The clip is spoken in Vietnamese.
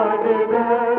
Hare